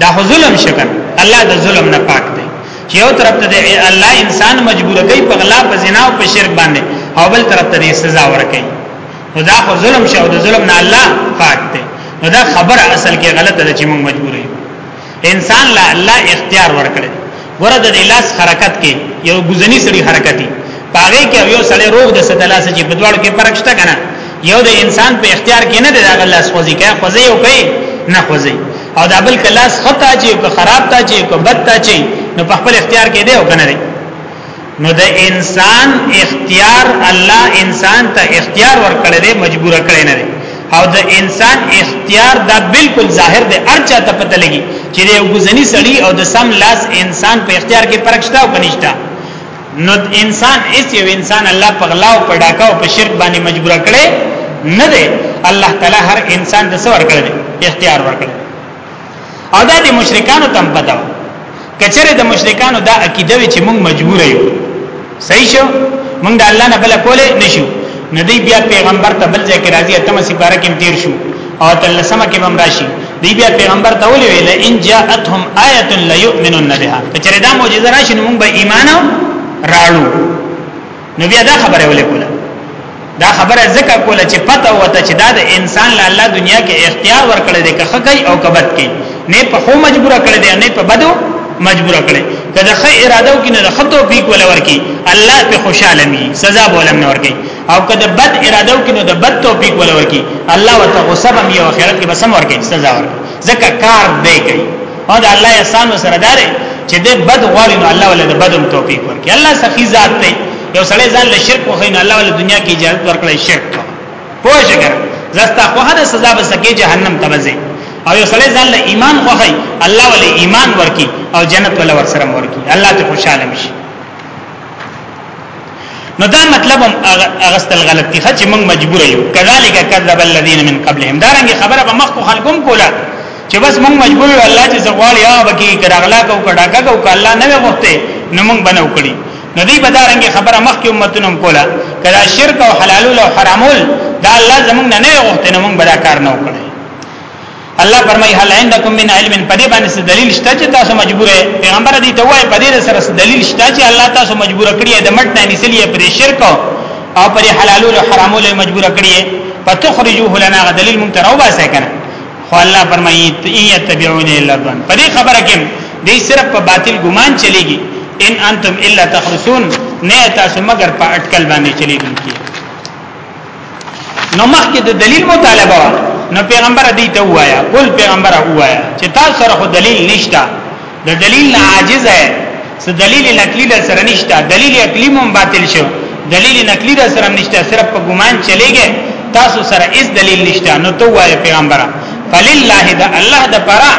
S1: دا خو ظلم شکل الله د ظلم نه پاک دی چې یو طرف ته الله انسان مجبور کوي په غلا په زنا او په شرک باندې او بل طرف ته سزا ورکړي نو دا خو ظلم شو د ظلم نه الله پاک دی نو دا خبره اصل کې غلطه ده چې موږ مجبور انسان لا الله اختیار ورکړي ګوره د لاس حرکت کې یو ګزنی سړي حرکتي پاره کې یو سړی روغ د ستلاس چې په دواړو کې فرق شته کنه یو د انسان په اختیار کې نه دی دا لاس خوځي کوي خوځي او کوي نه خوځي او دا بل کلاس خطا چې خراب تا چې کو بد تا چې نو په خپل اختیار کې دی او کنه دی نو د انسان اختیار الله انسان ته اختیار ورکړی دی مجبور کړی نه دی او د انسان اختیار دا بالکل ظاهر دی ارچا ته پته لګي چې یو ګزنی سړی او د سم لاس انسان په اختیار کې فرق شته او کنيشته نو انسان اس یو انسان الله په غلا او په ډاکا او په شرک باندې مجبور کړي نه دی الله تعالی هر انسان د څور کړی اختیار ورکړي او دا د مشرکانو تم پتاو کچره د مشرکانو دا عقیده وی چې موږ مجبور یو صحیح شو موږ د الله نه بل کوله نشو ندی بیا پیغمبر ته بل ځای کې راځي اتمه سپاره کې تیر شو او تلسمه کې بم راشي دی بیا پیغمبر ته ولې ویل ان جاءتهم آیه لا یؤمنون بها کچره دا معجزه راشي موږ به ایمان راړو نو بیا دا خبره ولې کوله دا خبره ځکه کوله چې پته وته چې دا د انسان له الله دنیا کې اختیار ورکړي دي که خګي او کبد کې نه په خو مجبور کړي دي نه په بدو مجبور کړي کله خې اراده وکړي نه خطو پیک ولا ورکی الله په خوشاله می سزا بولم نه ورکی او کله بد اراده وکړي نو د بد توفیق ولا ورکی الله وتعالى غصب می او اخرت کې بسم ورکی سزا ورکی ځکه کار دی کوي او د الله احسان سره دار چې د بد غواړي نو الله ولې د بدم توفیق ورکړي الله سخی ذات دی یو سړی ځان له شرک وخی نو الله ولې دنیا کې اجازه ورکړي شرک کو پوه شئ زستا خو هدا سزا به سکه جهنم ته وځي او یو سړی ځان له ایمان وخی الله ولې ایمان ورکړي او جنت ولې ورسره ورکړي الله ته خوشاله مشي نو دا مطلب هم اغستل غلط دي چې موږ مجبور یو کذالک کذب الذين من قبلهم دا رنګ خبره به مخ کو خلقوم کوله چې بس موږ مجبور یو الله چې زغوال یا بکی کراغلا کو کډاګه کو الله نه وغوښته نو موږ بنو کړی نو دې به دا رنګ خبره مخ کې امتونم کوله کدا شرک او حلال او حرامول دا الله زموږ نه نه وغوښته نو موږ بدا کار نه وکړي الله فرمایي هل عندكم من علم پدې باندې څه دلیل شته چې تاسو مجبور یې پیغمبر دې ته وایي پدې سره څه دلیل شته چې الله تاسو مجبور کړی د مټ نه نسلی پر شرک او پر حلالو او حرامو له مجبور کړی فتخرجوه لنا دلیل مونږ ته راو باسه کنه خو الله فرمایي ان يتبعون الا ظن پدې خبره کې دې صرف په باطل ګمان چلےږي ان انتم الا تخرسون نه تاسو مگر په اٹکل باندې چلےږي نو مخکې د دلیل مطالبه نو پیغمبر دې ته وایا قل پیغمبر وایا چې تاسو سره خو دلیل نشته د دلیل نه عاجز ہے څه دلیل نقلی در سره نشته دلیل عقلی مون باطل شو دلیل نقلی در سره نشته صرف په ګمان چلےږي تاسو سره هیڅ دلیل نشته نو ته وایا پیغمبر فللہ د الله د پرا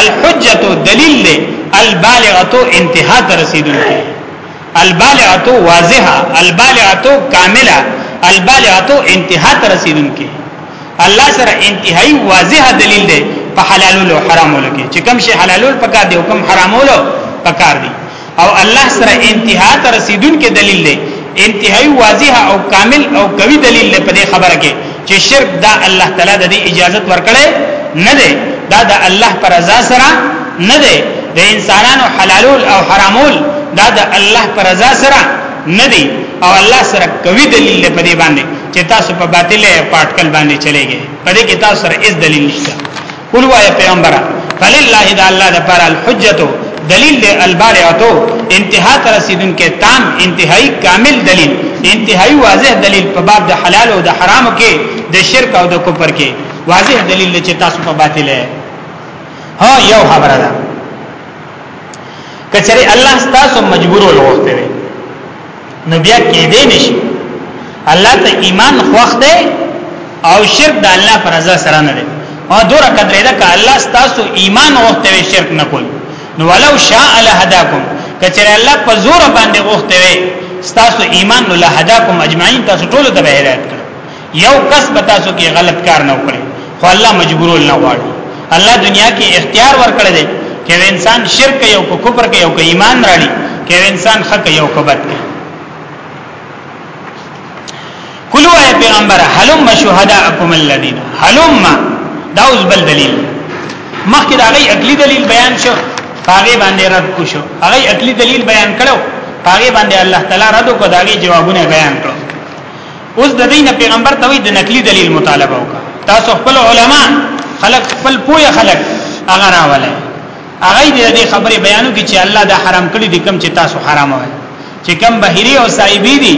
S1: الحجت دلیل دی البالغه انتها ته رسیدونکې البالعتو واضحه البالعتو کامله البالعتو انتها ته رسیدونکې الله سره انتهایی واضحه دلیل دی په حلالولو او حرامولو کې چې کوم شی حلالول پکار دی او کوم حرامولو پکار دی او الله سره انتها ته رسیدونکې دلیل دی انتهایی واضحه او کامل او قوي دلیل دی په دې خبره کې چې شرک دا الله تعالی د دې اجازه ورکړي نه دی دا د الله پر رضا سره نه دی د انسانانو حلالول او حرامول دا د الله پر رضا سره نه دی او الله سره کوي دلیل په دې باندې چې تاسو په باطل پټکل باندې چلےږئ په دې کې تاسو سره هیڅ دلیل نشته قل وای پیغمبر فلله د الله د پر الحجت دلیل دی البالغتو انتها تر رسیدون کې تام انتهایی کامل دلیل انتهایی واضح دلیل په باب د حلال او د حرام کې د شرک او د کفر کې واضح دلیل چې تاسو په باطل ہے ها یو خبره ده کچره الله تاسو مجبور ولغته نو بیا کې دې نشي الله ته ایمان خوښ دی او شرک د الله پر رضا سره نه دی او دور قدرې ده که الله ستاسو ایمان وخته وي شرک نه کوي نو ولو شاء لهداکم کچره الله په زور باندې وخته وي ستاسو ایمان له هداکم اجمعین تاسو ټول ته هدایت کړ یو کس به تاسو کې غلط کار نه وکړي خو الله مجبورول نه غواړي الله دنیا کې اختیار ورکړی دی چې انسان شرک یو کو کفر کې یو کو ایمان راړي کې انسان حق یو کو بد کې کلو اے پیغمبر حلم شهداءکم الذین حلم دا اوس بل دلیل مخکې دا غي عقلی دلیل بیان شو هغه باندې رد کو شو هغه عقلی دلیل بیان کړو هغه باندې الله تعالی رد کو دا غي جوابونه بیان کړو اوس د دین پیغمبر ته وی د نقلی دلیل مطالبه وکړه تاسو خپل علما خلق خپل پوی خلق هغه راولای هغه دې خبره بیانو کې چې الله دا حرام کړی دي کم چې تاسو حرام وای چې کم بهری او صایبی دي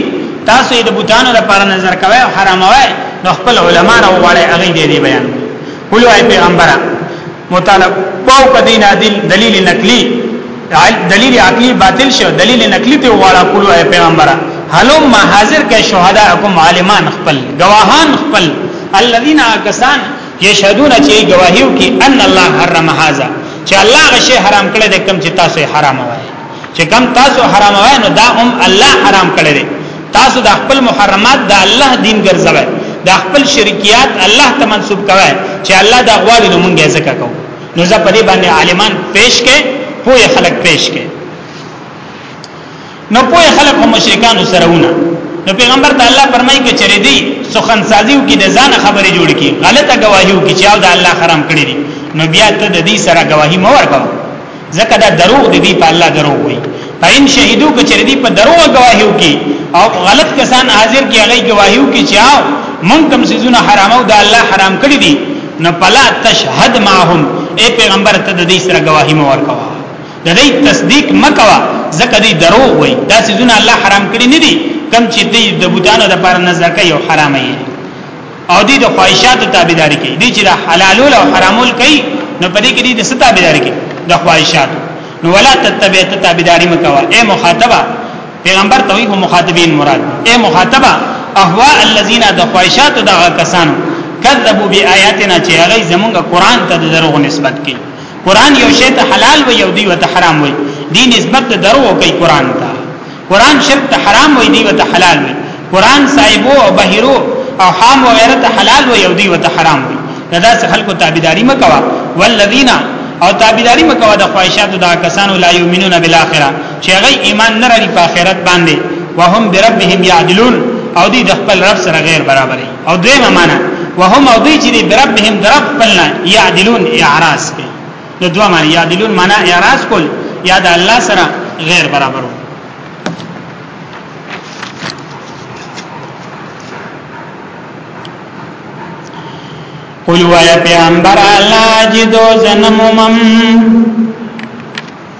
S1: تاسو د بوتانو لپاره نظر کوي او حرام وای نو خپل علما راوړی هغه دې بیان قولوا پیغمبره مطالب باو په دین عدل دلیل نقلی دلیل عقلی باطل شو دلیل نقلی ته والا کولو اے پیغمبره حلم ما حاضر کې شهداکم عالمان خپل گواهان خپل الذين اكسان يشهدون چې گواهیو کې ان الله حرم هذا چې الله غشي حرام کړی د کم چې تاسو حرام وای چې کم تاسو حرام وای نو دا هم الله حرام کړی دی تاسو د خپل محرمات د الله دین ګرځوي د خپل شرکیات الله ته منسوب کوي چې الله دا غواړي نو مونږه ځکه کوو نو زه په دې باندې عالمان پیش کې پوهه خلق پیش کې نو پوهه خلق هم مشرکان سره ونه نو پیغمبر ته الله فرمایي کې چرې دي سخن سازیو کې د ځان خبرې جوړ کې غلطه گواهیو کې چې او د الله حرام کړی دي نو بیا ته د دې سره گواهی مور کوي ځکه دا دروغ دي دی په الله دروغ وي فإن شهدو کچری دی په دروغ گواهیو کی او غلط کسان حاضر کی هغه گواهیو کی چا مونږ کوم سيزونه حرامو دا الله حرام کړی دي نو پلا تشهد معهم اے پیغمبر ته د دې سره گواهی مو ورکوا د دې تصدیق مکوا ځکه دې دروغ وي دا سيزونه الله حرام کړی نه دي کم چې دې د بوتانو د پاره نه زکه یو حرامه یې او دې د خواهشاتو تابعداري کوي دې چې حلالول او حرامول کوي نو په دې کې دې د ستابعداري کوي د خواهشاتو نو ولا تتبع تابعداري مکوا اے مخاطبه پیغمبر ته وي مخاطبین مراد اے مخاطبه احوا الذين د خواهشاتو دغه کسانو کذبوا بیااتنا چې هغه زمونږ قران ته د دروغ نسبت کوي قران یو شی ته حلال وي او دی وته حرام وي دین نسبت د دروغ کوي قران ته قران شرک ته حرام وي دی وته حلال وي قران صاحبو او بهیرو او حام او غیرت حلال وي او دی وته حرام وي دا څه خلکو تابعداري مکوا والذین او تابعداري مکوا د خواهشاتو دا کسانو لا یؤمنون بالاخره چې هغه ایمان نه لري په آخرت باندې وهم بربهم یعدلون او دی د خپل رب سره غیر برابر او دویمه معنا وهم او دی چې بربهم درب خپلنا یعدلون اعراض کوي نو دوه معنی یادلون معنی اعراض کول یا د الله سره غیر برابر وو قل وای پیغمبر الله جدو زنمم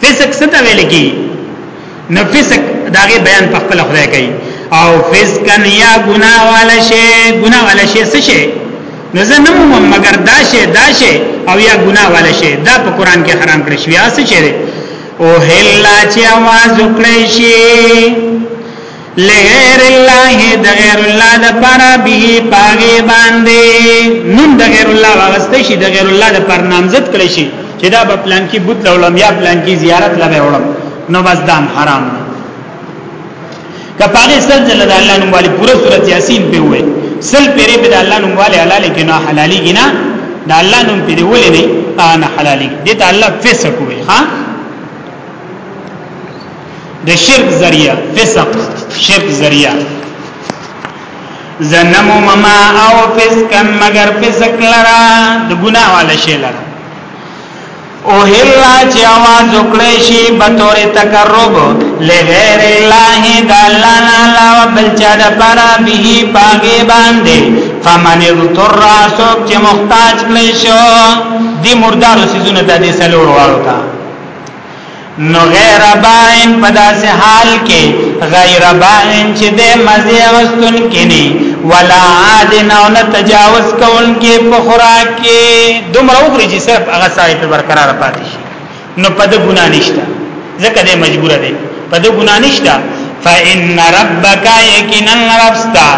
S1: فسق څه ته ویل کی نو فسق داغه بیان په خپل خدای کوي او فسقن یا ګنا والا شی ګنا والا شی څه شی نو زه نه موم مگر دا شی دا شی او یا ګنا والا شی دا په قران کې حرام کړی شوی څه شی او هلا چې आवाज وکړی شي لغیر الله د غیر الله د پر به پاغه باندې نوم د غیر الله واغسته شي د غیر الله د پر نامزد کړي شي چې دا په پلان کې بوت لولم یا پلان کې زیارت لوي وړم نو بس دام حرام دی کپاره سل جل د الله نوم والی پوره سورۃ یاسین په وې سل پیری په د الله نوم والی حلال کې نه حلالي کې نه د الله نوم په دی ولې نه انا حلالي دې ته الله فسق وې ها د شرک ذریعہ فسق شرک ذریعہ زنم مما او فسقا مگر فسق لرا د ګناه والا شی لرا او هلا چې आवाज وکړې شي به تور تقرب لغیر الله د الله نه علاوه بل چا د پر به پاګې باندې فمن اضطر سوک چې محتاج کړې شو دی مردار سيزونه د دې سلور واړو ته نو غیر باین په داسې حال کې غیر باین چې د مزه واستون کینی ولا عاد نه نه تجاوز کون کې په خوراک کې دومره وګړي چې صرف هغه سای په برقرار پاتې شي نو په د ګنا نشته ځکه د مجبور دی په د ګنا نشته فإن ربك یقینا ربستا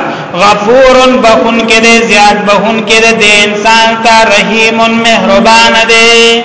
S1: غفور بخون کې دې زیات بخون کې دې انسان ته رحیم مهربان دی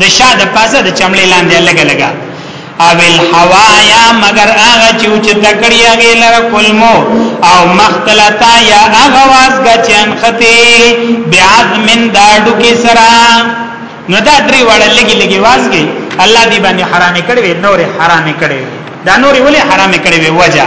S1: د شا د پاسه د چمړې لاندې لګا لګا او الحوایا مگر هغه چې چې تکړی هغه لر کلمو او مختلطا یا هغه واس غچن ختی بعظم داډو کې سرا نو دا درې وړه لګي لګي واسګي الله دې باندې حرام کړي نور حرام کړي دا نور ولې حرام کړي وجه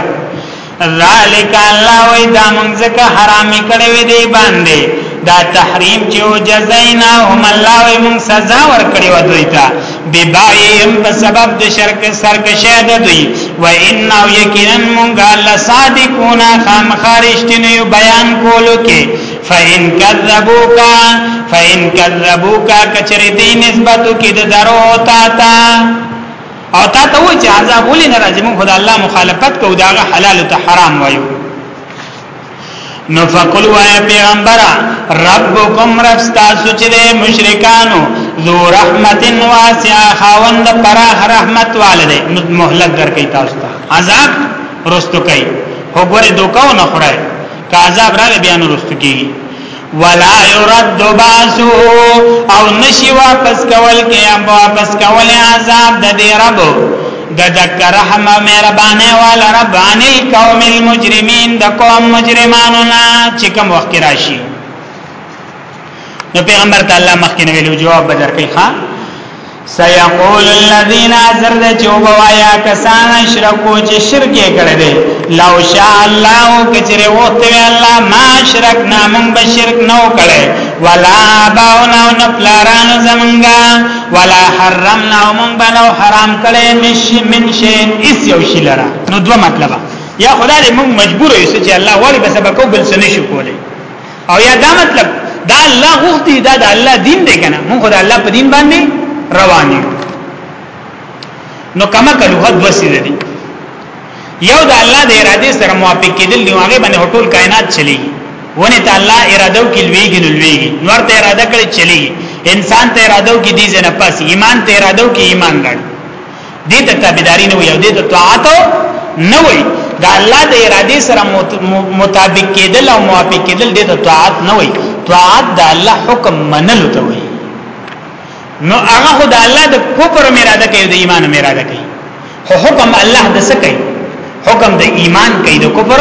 S1: ذالک الله وی دا مونږ ځکه حرام کړی وی دی باندې دا تحریم چې او جزاینا هم الله وی مونږ سزا ور کړی و دوی ته ببایم په سبب د شرک سرکشه ده دوی و ان او یقینا مونږ الله صادقون خامخارشتنه یو بیان کولو کې فإن كذبوك فإن كذبوك کچری دی نسبتو کی د درو تا تا او تا ته و چې عذاب ولې نه راځي موږ خدای الله مخالفت کو داغه حلال ته حرام وایو نو فقل وایا پیغمبر ربکم رب تاسو چې مشرکانو ذو رحمت واسعه خاوند پراخ رحمت والده نو مهلت درکې تاسو ته عذاب رستو کوي وګوره دوکاو نه خړای که عذاب راغی بیا نو رستو کیږي ولا يرد باسو او نشي واپس کول کې یا واپس کول عذاب د دې رب د دک رحم مهربانه وال رب عن القوم المجرمين د قوم مجرمانو نه چې کوم وخت راشي نو پیغمبر تعالی مخکې ویلو جواب بدر کې ښا سيقول الذين زرد چوبوایا کسان شرکو چې شرک کړي دي لو شاء الله کچره وته الله ما شرکنا من بشرک نو کړي ولا باونا نفلاران زمنګا ولا حرمنا من بنو حرام کړي مش من شي اس یو شي لرا نو دوه مطلب یا خدای موږ مجبور یو چې الله وړي به سبب کو بل سنشو کوله او یا دا مطلب دا الله غوښتي دا د الله دین دی کنه موږ خدای الله په دین باندې روان یو نو کما کلو حد وسیل دي یو د الله د اراده سره موافق کېدل دی هغه باندې ټول کائنات چلی ونه ته الله اراده کې لویږي نو لویږي نور ته اراده کړی چلی انسان ته اراده کې دي ځنه پاس ایمان ته اراده کې ایمان راړي دې ته تابعداري نه وي او دې ته طاعت نه وي دا الله د ارادې سره مطابق کېدل او موافق کېدل دې ته طاعت نه وي طاعت د الله حکم منلو ته وي نو هغه خو د الله د کفر اراده کوي د ایمان اراده کوي خو حکم الله د څه کوي حکم د ایمان کوي د کفر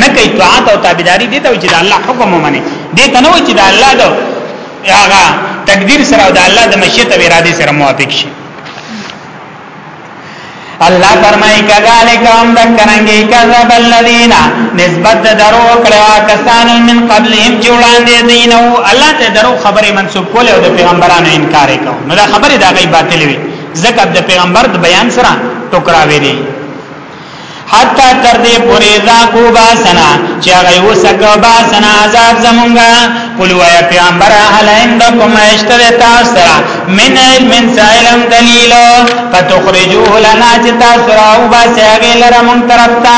S1: نه کوي طاعت او تابعداري دي ته چې د الله حکم ومني دي ته نه چې د الله د هغه تقدیر سره او د الله د مشیت او اراده سره موافق شي الله فرمای کذالک هم دکرنګی کذب الذین نسبت درو کړه کسان من قبلهم جوړاندې دینو الله ته درو خبره منسوب کوله او د پیغمبرانو انکار وکاو نو دا خبره دا غي باطل وي ځکه د پیغمبر د بیان سره ټکراوي دي حتا تر دې پورې ذا کو باسنا چې هغه وسکه باسنا عذاب زمونږه قل وای پیغمبر هل عندكم اشتر تاسو من علم سائلم دلیل فتخرجوه لنا چې تاسو راو باسه هغه لره مون طرف ته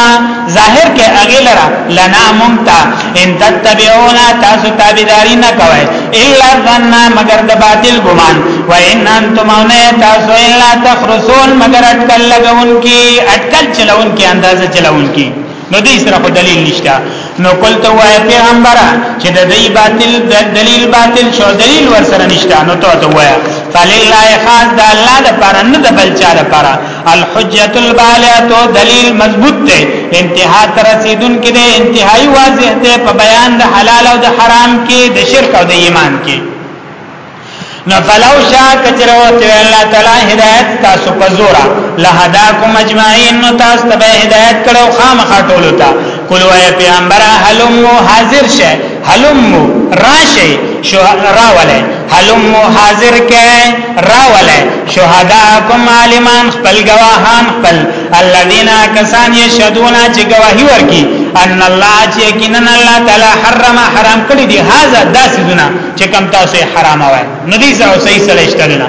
S1: ظاهر کې هغه لره لنا مونږ ته ان تتبعونا تاسو تابعداري نه کوئ الا ظن مگر د باطل ګمان و ان انتم نه تاسو الا تخرسون مگر اٹکل لګون کی اٹکل چلون کی اندازه چلون کی نو دې سره په دلیل نشته نو کول ته وای پیغمبر چې د دې باطل د دلیل باطل شو دلیل ور سره نشته نو ته ته وای فلله خاص د الله د پر نه د بل چا لپاره الحجت البالغه دلیل مضبوط دی انتها تر رسیدون کې دی انتهایی واضح دی په بیان د حلال او د حرام کې د شرک او د ایمان کې نو فلو شاء کچرو ته الله تعالی هدایت تاسو په زورا لهداکم اجمعین نو تاسو ته هدایت کړو خامخا ټول ته کولو پیغمبر هلمو حاضر شه حلمو راشی شهدا ولی حلمو حاضر کې راولی شهداکم عالمان خپل گواهان خپل الذين کسان يشهدون چې گواهی ورکی ان الله چې یقینا الله تعالی حرم حرام کړی دی هاذا داسونه چې کم تاسو حرام وای نو دې زو صحیح سره اشتنه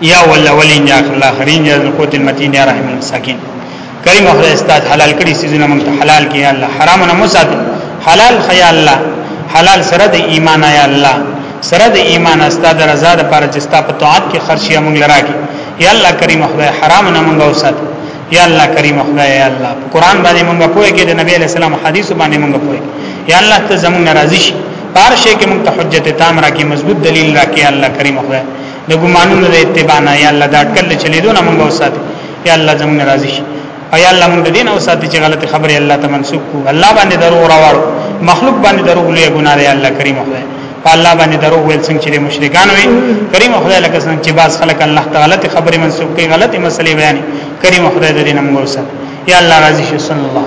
S1: یا الاولین یا اخر الاخرین یا القوت المتین یا رحم المساکین کریم خدای استاد حلال کړي سيزونه موږ ته حلال کړي الله حرام نه مسات حلال خیا الله حلال سره د ایمان یا الله سره د ایمان استاد رضا د پر جستا په طاعت کې خرچیا موږ لرا کی یا الله کریم خدای حرام نه موږ وسات یا الله کریم خدای یا الله قرآن باندې موږ پوهه کې د نبی علی السلام حدیث باندې موږ پوهه یا الله ته زموږ ناراضي شي بار شي کې موږ ته حجت تام راکې مضبوط دلیل راکې الله کریم خدای د ګمانونو د اتباع نه یا الله دا ټکل چلیدو نه موږ اوسات یا الله زموږ راضي شي او یا الله موږ دین اوسات چې غلط خبره الله ته منسوب کو الله باندې درو راوړو مخلوق باندې درو لوی ګناه دی الله کریم خدای په الله باندې درو ویل څنګه چې مشرکان وي کریم خدای لکه څنګه چې باز خلک الله تعالی غلط خبره منسوب کوي غلط مسلې بیان کریم خدای دې نه موږ اوسات یا الله راضي شي صلی الله